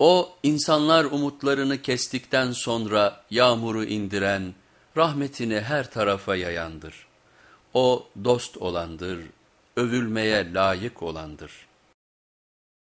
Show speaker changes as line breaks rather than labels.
O insanlar umutlarını kestikten sonra yağmuru indiren, rahmetini her tarafa yayandır. O dost olandır, övülmeye layık olandır.''